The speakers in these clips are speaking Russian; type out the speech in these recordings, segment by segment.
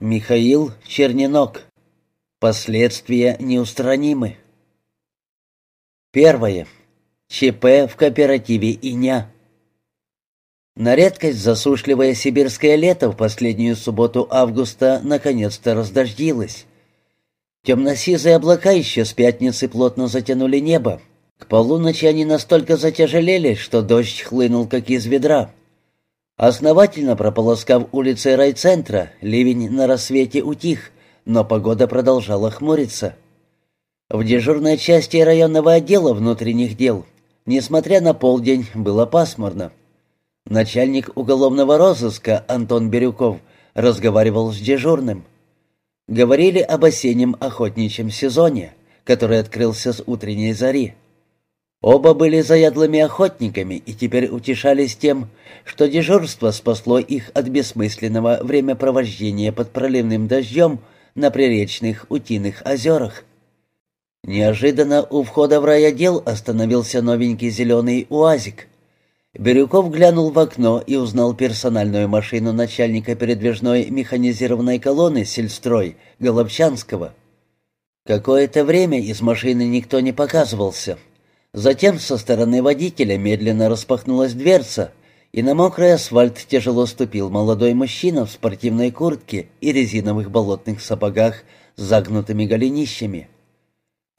Михаил Черненок. Последствия неустранимы. Первое. ЧП в кооперативе «Иня». На редкость засушливое сибирское лето в последнюю субботу августа наконец-то раздождилось. Темно-сизые облака еще с пятницы плотно затянули небо. К полуночи они настолько затяжелели, что дождь хлынул как из ведра. Основательно прополоскав улицы райцентра, ливень на рассвете утих, но погода продолжала хмуриться. В дежурной части районного отдела внутренних дел, несмотря на полдень, было пасмурно. Начальник уголовного розыска Антон Бирюков разговаривал с дежурным. Говорили об осеннем охотничьем сезоне, который открылся с утренней зари. Оба были заядлыми охотниками и теперь утешались тем, что дежурство спасло их от бессмысленного времяпровождения под проливным дождем на приречных утиных озерах. Неожиданно у входа в райотдел остановился новенький зеленый УАЗик. Бирюков глянул в окно и узнал персональную машину начальника передвижной механизированной колонны «Сельстрой» Головчанского. Какое-то время из машины никто не показывался — Затем со стороны водителя медленно распахнулась дверца, и на мокрый асфальт тяжело ступил молодой мужчина в спортивной куртке и резиновых болотных сапогах с загнутыми голенищами.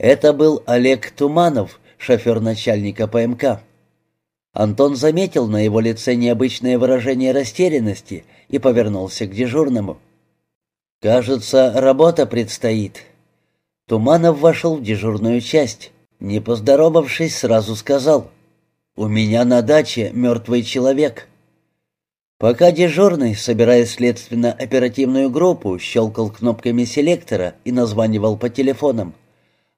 Это был Олег Туманов, шофер начальника ПМК. Антон заметил на его лице необычное выражение растерянности и повернулся к дежурному. «Кажется, работа предстоит». Туманов вошел в дежурную часть. Не поздоровавшись, сразу сказал, «У меня на даче мертвый человек». Пока дежурный, собирая следственно-оперативную группу, щелкал кнопками селектора и названивал по телефонам,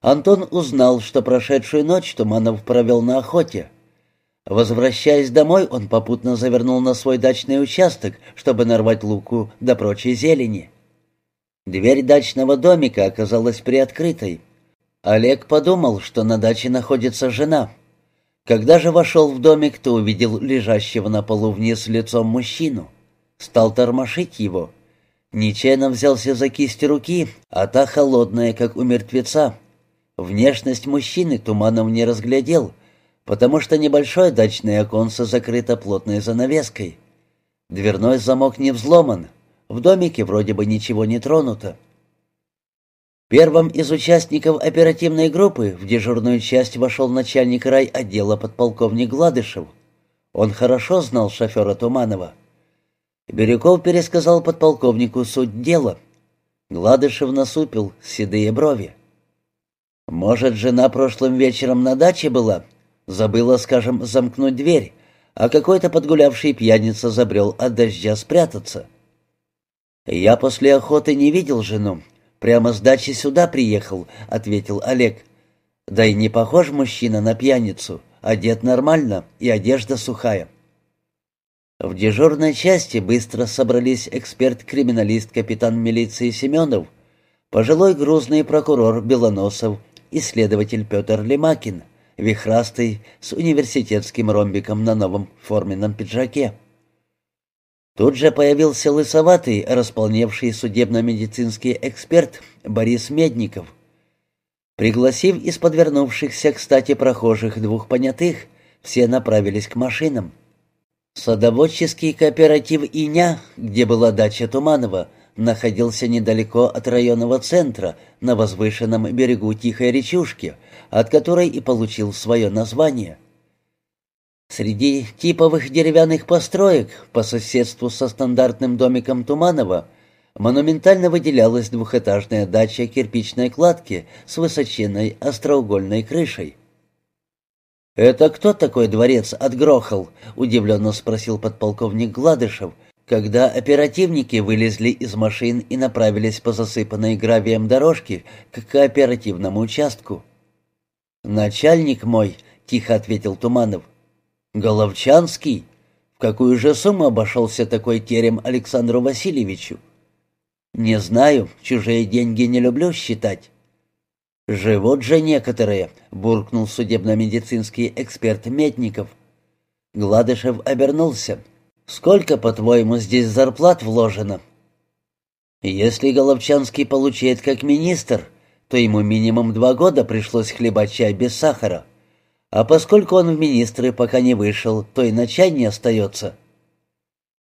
Антон узнал, что прошедшую ночь Туманов провел на охоте. Возвращаясь домой, он попутно завернул на свой дачный участок, чтобы нарвать луку до прочей зелени. Дверь дачного домика оказалась приоткрытой. Олег подумал, что на даче находится жена. Когда же вошел в домик, то увидел лежащего на полу вниз лицом мужчину. Стал тормошить его. Нечаянно взялся за кисть руки, а та холодная, как у мертвеца. Внешность мужчины Туманов не разглядел, потому что небольшое дачное оконце закрыто плотной занавеской. Дверной замок не взломан. В домике вроде бы ничего не тронуто. Первым из участников оперативной группы в дежурную часть вошел начальник райотдела подполковник Гладышев. Он хорошо знал шофера Туманова. Бирюков пересказал подполковнику суть дела. Гладышев насупил седые брови. «Может, жена прошлым вечером на даче была? Забыла, скажем, замкнуть дверь, а какой-то подгулявший пьяница забрел от дождя спрятаться?» «Я после охоты не видел жену. «Прямо с дачи сюда приехал», — ответил Олег. «Да и не похож мужчина на пьяницу. Одет нормально, и одежда сухая». В дежурной части быстро собрались эксперт-криминалист капитан милиции Семенов, пожилой грузный прокурор Белоносов и следователь Петр Лемакин, вихрастый, с университетским ромбиком на новом форменном пиджаке. Тут же появился лысоватый, располневший судебно-медицинский эксперт Борис Медников. Пригласив из подвернувшихся, кстати, прохожих двух понятых, все направились к машинам. Садоводческий кооператив «Иня», где была дача Туманова, находился недалеко от районного центра, на возвышенном берегу Тихой речушки, от которой и получил свое название – Среди типовых деревянных построек по соседству со стандартным домиком Туманова монументально выделялась двухэтажная дача кирпичной кладки с высоченной остроугольной крышей. «Это кто такой дворец отгрохал?» — удивленно спросил подполковник Гладышев, когда оперативники вылезли из машин и направились по засыпанной гравием дорожке к кооперативному участку. «Начальник мой», — тихо ответил Туманов, Головчанский? В какую же сумму обошелся такой терем Александру Васильевичу? Не знаю, чужие деньги не люблю считать. Живут же некоторые, буркнул судебно-медицинский эксперт Метников. Гладышев обернулся. Сколько, по-твоему, здесь зарплат вложено? Если Головчанский получает как министр, то ему минимум два года пришлось хлебать чай без сахара. А поскольку он в министры пока не вышел, то и на чай не остается.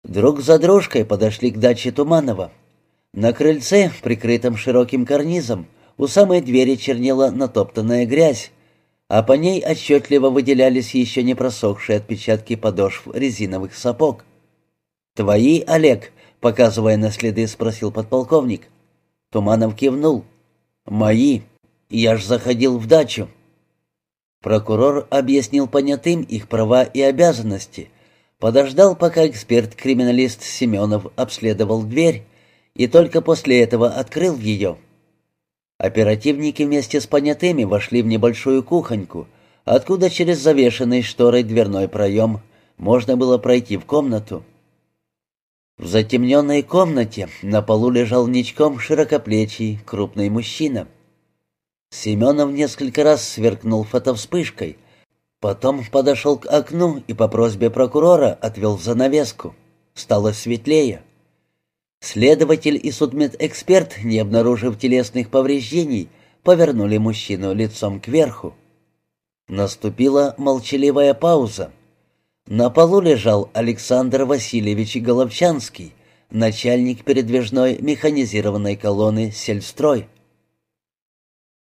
Друг за дружкой подошли к даче Туманова. На крыльце, прикрытом широким карнизом, у самой двери чернела натоптанная грязь, а по ней отчетливо выделялись еще не просохшие отпечатки подошв резиновых сапог. «Твои, Олег?» — показывая на следы, спросил подполковник. Туманов кивнул. «Мои. Я ж заходил в дачу». Прокурор объяснил понятым их права и обязанности, подождал, пока эксперт-криминалист Семенов обследовал дверь, и только после этого открыл ее. Оперативники вместе с понятыми вошли в небольшую кухоньку, откуда через завешенный шторой дверной проем можно было пройти в комнату. В затемненной комнате на полу лежал ничком широкоплечий, крупный мужчина — Семенов несколько раз сверкнул фотовспышкой, потом подошел к окну и по просьбе прокурора отвел занавеску. Стало светлее. Следователь и судмедэксперт, не обнаружив телесных повреждений, повернули мужчину лицом кверху. Наступила молчаливая пауза. На полу лежал Александр Васильевич Головчанский, начальник передвижной механизированной колонны «Сельстрой».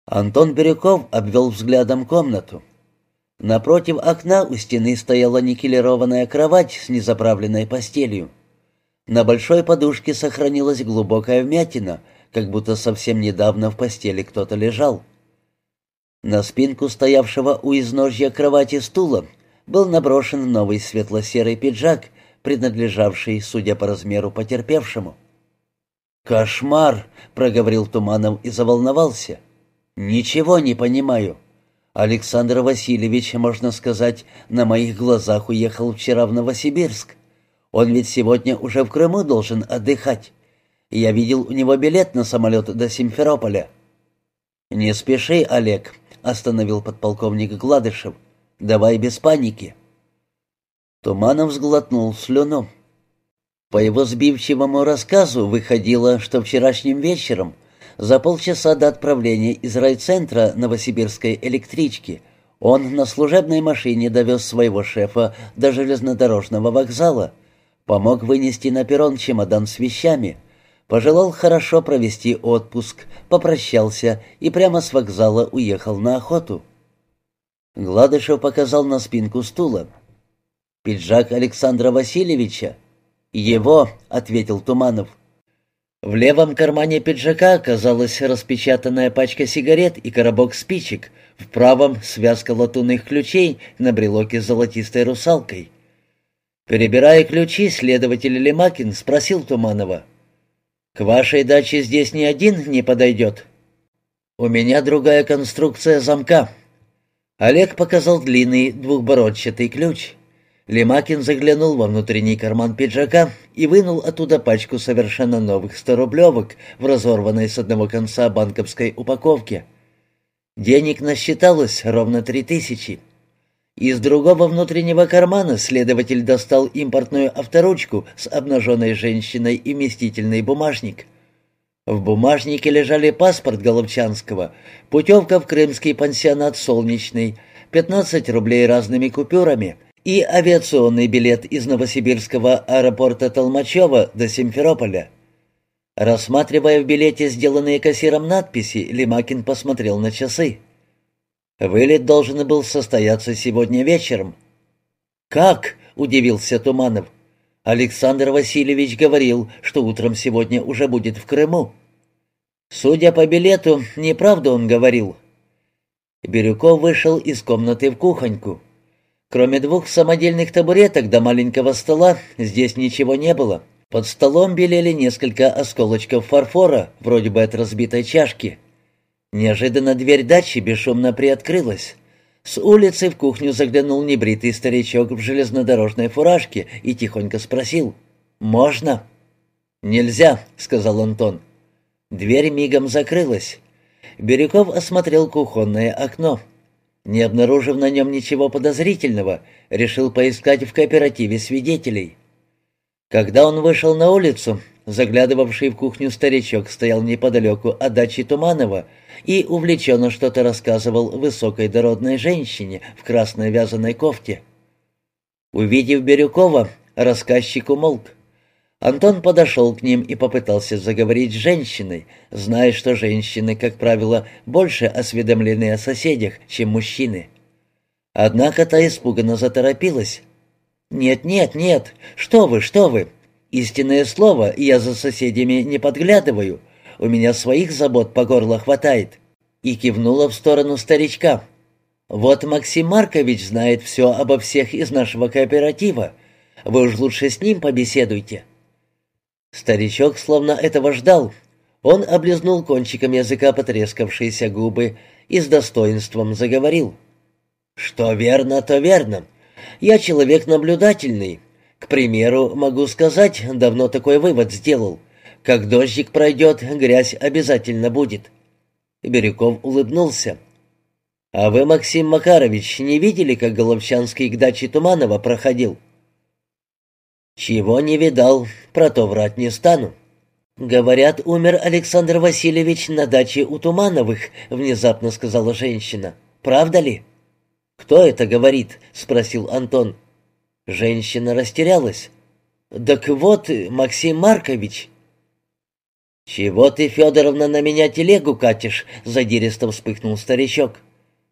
Антон Бирюков обвел взглядом комнату. Напротив окна у стены стояла никелированная кровать с незаправленной постелью. На большой подушке сохранилась глубокая вмятина, как будто совсем недавно в постели кто-то лежал. На спинку стоявшего у изножья кровати стула был наброшен новый светло-серый пиджак, принадлежавший, судя по размеру, потерпевшему. «Кошмар!» — проговорил Туманов и заволновался. «Ничего не понимаю. Александр Васильевич, можно сказать, на моих глазах уехал вчера в Новосибирск. Он ведь сегодня уже в Крыму должен отдыхать. Я видел у него билет на самолет до Симферополя». «Не спеши, Олег», — остановил подполковник Гладышев. «Давай без паники». Туманов сглотнул слюну. По его сбивчивому рассказу выходило, что вчерашним вечером — за полчаса до отправления из райцентра новосибирской электрички он на служебной машине довез своего шефа до железнодорожного вокзала, помог вынести на перрон чемодан с вещами, пожелал хорошо провести отпуск, попрощался и прямо с вокзала уехал на охоту. Гладышев показал на спинку стула. «Пиджак Александра Васильевича?» «Его», — ответил Туманов. В левом кармане пиджака оказалась распечатанная пачка сигарет и коробок спичек, в правом — связка латунных ключей на брелоке с золотистой русалкой. Перебирая ключи, следователь Лемакин спросил Туманова. «К вашей даче здесь ни один не подойдет?» «У меня другая конструкция замка». Олег показал длинный двухбородчатый ключ. Лемакин заглянул во внутренний карман пиджака и вынул оттуда пачку совершенно новых сторублевок в разорванной с одного конца банковской упаковке. Денег насчиталось ровно три тысячи. Из другого внутреннего кармана следователь достал импортную авторучку с обнаженной женщиной и вместительный бумажник. В бумажнике лежали паспорт Головчанского, путевка в крымский пансионат «Солнечный», 15 рублей разными купюрами — и авиационный билет из Новосибирского аэропорта Толмачева до Симферополя. Рассматривая в билете сделанные кассиром надписи, Лимакин посмотрел на часы. Вылет должен был состояться сегодня вечером. «Как?» — удивился Туманов. «Александр Васильевич говорил, что утром сегодня уже будет в Крыму». «Судя по билету, неправду он говорил». Бирюков вышел из комнаты в кухоньку. Кроме двух самодельных табуреток до маленького стола, здесь ничего не было. Под столом белели несколько осколочков фарфора, вроде бы от разбитой чашки. Неожиданно дверь дачи бесшумно приоткрылась. С улицы в кухню заглянул небритый старичок в железнодорожной фуражке и тихонько спросил «Можно?» «Нельзя», — сказал Антон. Дверь мигом закрылась. Бирюков осмотрел кухонное окно. Не обнаружив на нем ничего подозрительного, решил поискать в кооперативе свидетелей. Когда он вышел на улицу, заглядывавший в кухню старичок, стоял неподалеку от дачи Туманова и увлеченно что-то рассказывал высокой дородной женщине в красной вязаной кофте. Увидев Бирюкова, рассказчик умолк. Антон подошел к ним и попытался заговорить с женщиной, зная, что женщины, как правило, больше осведомлены о соседях, чем мужчины. Однако та испуганно заторопилась. «Нет, нет, нет, что вы, что вы! Истинное слово, я за соседями не подглядываю, у меня своих забот по горло хватает». И кивнула в сторону старичка. «Вот Максим Маркович знает все обо всех из нашего кооператива. Вы уж лучше с ним побеседуйте». Старичок словно этого ждал. Он облизнул кончиком языка потрескавшиеся губы и с достоинством заговорил. «Что верно, то верно. Я человек наблюдательный. К примеру, могу сказать, давно такой вывод сделал. Как дождик пройдет, грязь обязательно будет». Бирюков улыбнулся. «А вы, Максим Макарович, не видели, как Головчанский к даче Туманова проходил?» «Чего не видал, про то врать не стану». «Говорят, умер Александр Васильевич на даче у Тумановых», — внезапно сказала женщина. «Правда ли?» «Кто это говорит?» — спросил Антон. Женщина растерялась. «Так вот, Максим Маркович». «Чего ты, Федоровна, на меня телегу катишь?» — задиристо вспыхнул старичок.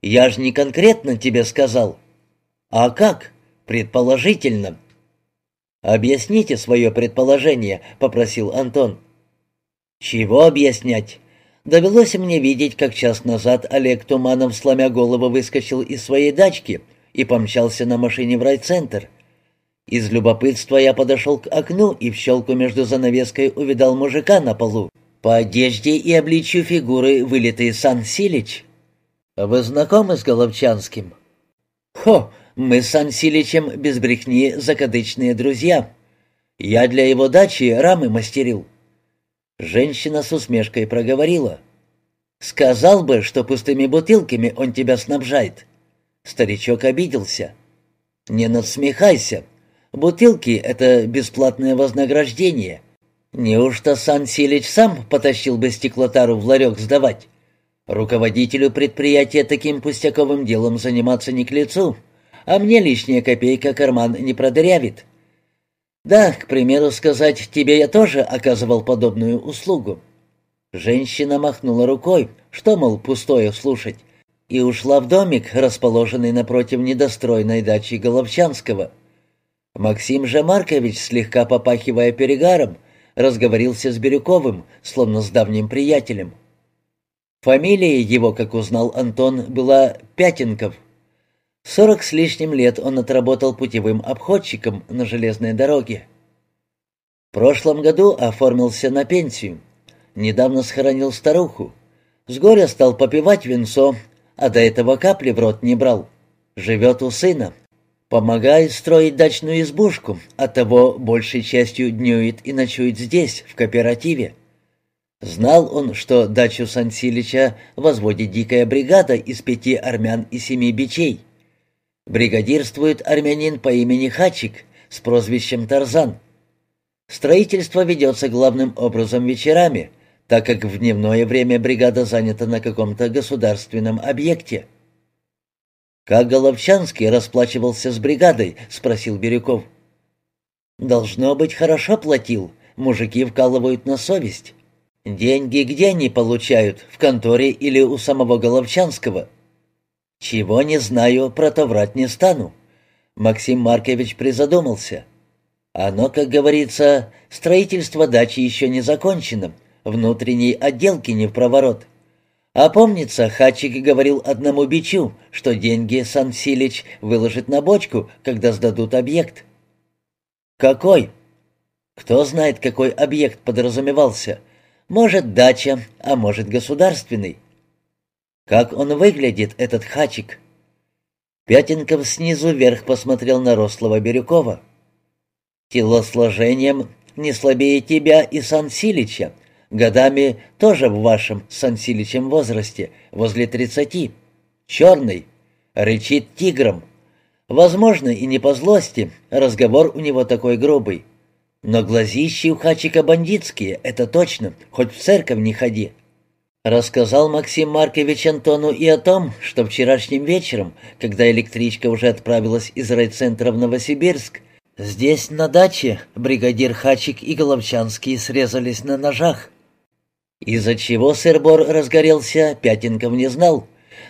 «Я ж не конкретно тебе сказал». «А как?» «Предположительно». «Объясните свое предположение», — попросил Антон. «Чего объяснять?» Довелось мне видеть, как час назад Олег Туманов, сломя голову, выскочил из своей дачки и помчался на машине в райцентр. Из любопытства я подошел к окну и в щелку между занавеской увидал мужика на полу. По одежде и обличью фигуры вылитый Сан Силич. «Вы знакомы с Головчанским?» «Хо!» Мы с Ансиличем без брехни закадычные друзья. Я для его дачи рамы мастерил». Женщина с усмешкой проговорила. «Сказал бы, что пустыми бутылками он тебя снабжает». Старичок обиделся. «Не надсмехайся. Бутылки — это бесплатное вознаграждение. Неужто Сан Силич сам потащил бы стеклотару в ларек сдавать? Руководителю предприятия таким пустяковым делом заниматься не к лицу а мне лишняя копейка карман не продырявит. Да, к примеру сказать, тебе я тоже оказывал подобную услугу. Женщина махнула рукой, что, мол, пустое слушать, и ушла в домик, расположенный напротив недостроенной дачи Головчанского. Максим же Маркович, слегка попахивая перегаром, разговорился с Бирюковым, словно с давним приятелем. Фамилия его, как узнал Антон, была Пятенков. Сорок с лишним лет он отработал путевым обходчиком на железной дороге. В прошлом году оформился на пенсию. Недавно схоронил старуху. С горя стал попивать винцо, а до этого капли в рот не брал. Живет у сына. Помогает строить дачную избушку, а того большей частью днюет и ночует здесь, в кооперативе. Знал он, что дачу Сансилича возводит дикая бригада из пяти армян и семи бичей. Бригадирствует армянин по имени Хачик с прозвищем Тарзан. Строительство ведется главным образом вечерами, так как в дневное время бригада занята на каком-то государственном объекте. «Как Головчанский расплачивался с бригадой?» — спросил Бирюков. «Должно быть, хорошо платил. Мужики вкалывают на совесть. Деньги где они получают, в конторе или у самого Головчанского?» «Чего не знаю, про то врать не стану». Максим Маркович призадумался. «Оно, как говорится, строительство дачи еще не закончено, внутренней отделки не в проворот». А помнится, Хачик говорил одному бичу, что деньги Сан Силич выложит на бочку, когда сдадут объект. «Какой?» «Кто знает, какой объект подразумевался. Может, дача, а может, государственный. Как он выглядит, этот хачик?» Пятенков снизу вверх посмотрел на рослого Бирюкова. «Телосложением не слабее тебя и Сансилича, годами тоже в вашем Сансиличем возрасте, возле тридцати. Черный, рычит тигром. Возможно, и не по злости, разговор у него такой грубый. Но глазищи у Хачика бандитские, это точно, хоть в церковь не ходи. Рассказал Максим Маркович Антону и о том, что вчерашним вечером, когда электричка уже отправилась из райцентра в Новосибирск, здесь, на даче, бригадир Хачик и Головчанский срезались на ножах. Из-за чего сыр-бор разгорелся, Пятенков не знал,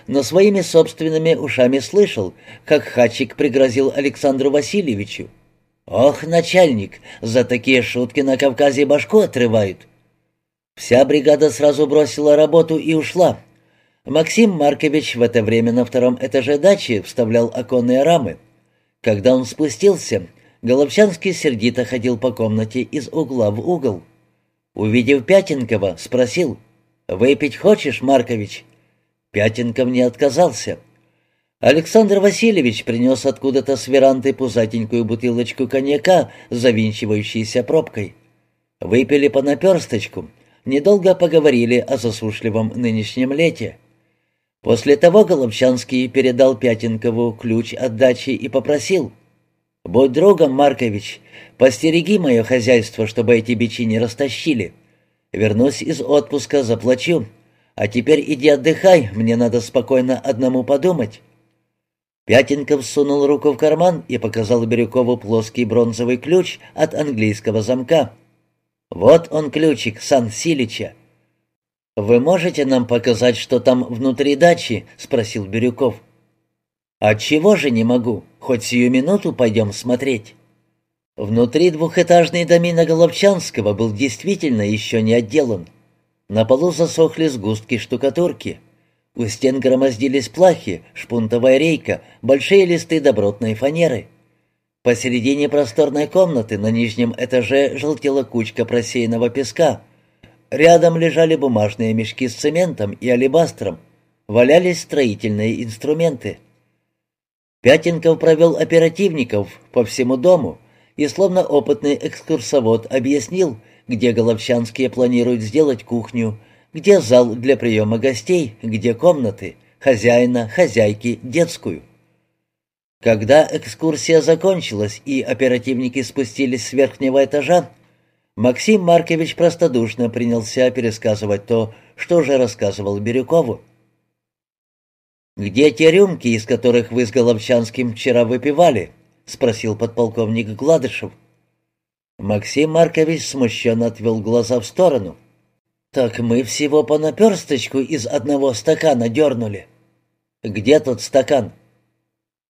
но своими собственными ушами слышал, как Хачик пригрозил Александру Васильевичу. «Ох, начальник, за такие шутки на Кавказе башку отрывают». Вся бригада сразу бросила работу и ушла. Максим Маркович в это время на втором этаже дачи вставлял оконные рамы. Когда он спустился, Головчанский сердито ходил по комнате из угла в угол. Увидев Пятенкова, спросил, «Выпить хочешь, Маркович?» Пятенков не отказался. Александр Васильевич принес откуда-то с веранды пузатенькую бутылочку коньяка с завинчивающейся пробкой. Выпили по наперсточку, недолго поговорили о засушливом нынешнем лете. После того Головчанский передал Пятенкову ключ от дачи и попросил, «Будь другом, Маркович, постереги мое хозяйство, чтобы эти бичи не растащили. Вернусь из отпуска, заплачу. А теперь иди отдыхай, мне надо спокойно одному подумать». Пятенков сунул руку в карман и показал Бирюкову плоский бронзовый ключ от английского замка. «Вот он ключик Сан Силича». «Вы можете нам показать, что там внутри дачи?» — спросил Бирюков. «Отчего же не могу? Хоть сию минуту пойдем смотреть». Внутри двухэтажный домина Головчанского был действительно еще не отделан. На полу засохли сгустки штукатурки. У стен громоздились плахи, шпунтовая рейка, большие листы добротной фанеры. Посередине просторной комнаты на нижнем этаже желтела кучка просеянного песка. Рядом лежали бумажные мешки с цементом и алебастром. Валялись строительные инструменты. Пятенков провел оперативников по всему дому и, словно опытный экскурсовод, объяснил, где Головчанские планируют сделать кухню, где зал для приема гостей, где комнаты, хозяина, хозяйки, детскую. Когда экскурсия закончилась и оперативники спустились с верхнего этажа, Максим Маркович простодушно принялся пересказывать то, что уже рассказывал Бирюкову. «Где те рюмки, из которых вы с Головчанским вчера выпивали?» — спросил подполковник Гладышев. Максим Маркович смущенно отвел глаза в сторону. «Так мы всего по наперсточку из одного стакана дернули». «Где тот стакан?»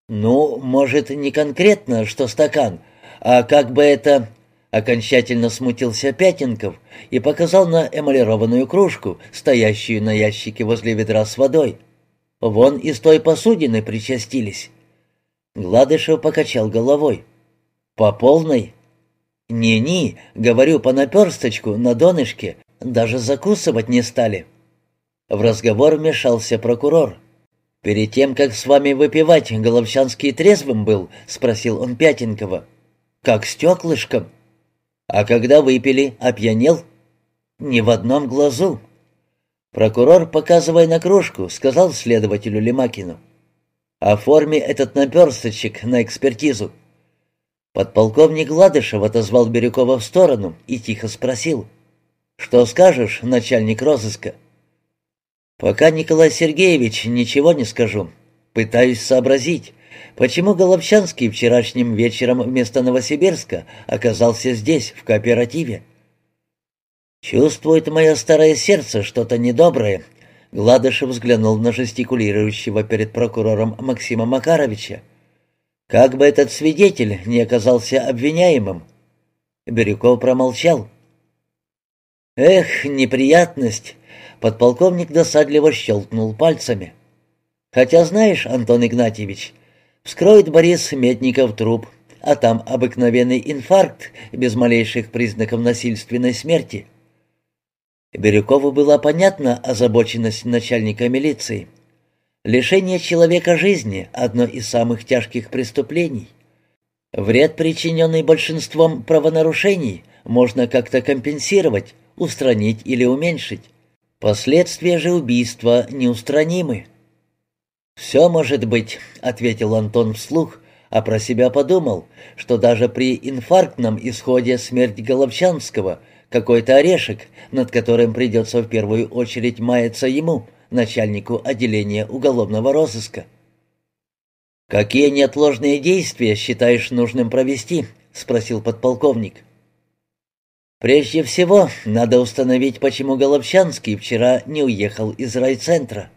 «Ну, может, не конкретно, что стакан, а как бы это...» Окончательно смутился Пятенков и показал на эмалированную кружку, стоящую на ящике возле ведра с водой. «Вон из той посудины причастились». Гладышев покачал головой. «По полной?» «Не-не, говорю, по наперсточку, на донышке, даже закусывать не стали». В разговор вмешался прокурор. «Перед тем, как с вами выпивать, Головчанский трезвым был?» — спросил он Пятенкова. «Как стеклышком». «А когда выпили, опьянел?» «Ни в одном глазу». Прокурор, показывая на кружку, сказал следователю Лемакину. «Оформи этот наперсточек на экспертизу». Подполковник Гладышев отозвал Бирюкова в сторону и тихо спросил. «Что скажешь, начальник розыска?» «Пока, Николай Сергеевич, ничего не скажу. Пытаюсь сообразить, почему Головчанский вчерашним вечером вместо Новосибирска оказался здесь, в кооперативе. Чувствует мое старое сердце что-то недоброе». Гладышев взглянул на жестикулирующего перед прокурором Максима Макаровича. Как бы этот свидетель не оказался обвиняемым. Бирюков промолчал. «Эх, неприятность!» — подполковник досадливо щелкнул пальцами. «Хотя знаешь, Антон Игнатьевич, вскроет Борис Метников труп, а там обыкновенный инфаркт без малейших признаков насильственной смерти». Бирюкову была понятна озабоченность начальника милиции. Лишение человека жизни – одно из самых тяжких преступлений. Вред, причиненный большинством правонарушений, можно как-то компенсировать, устранить или уменьшить. Последствия же убийства неустранимы. «Все может быть», — ответил Антон вслух, а про себя подумал, что даже при инфарктном исходе смерть Головчанского какой-то орешек, над которым придется в первую очередь маяться ему, начальнику отделения уголовного розыска. «Какие неотложные действия считаешь нужным провести?» — спросил подполковник. «Прежде всего, надо установить, почему Головчанский вчера не уехал из райцентра».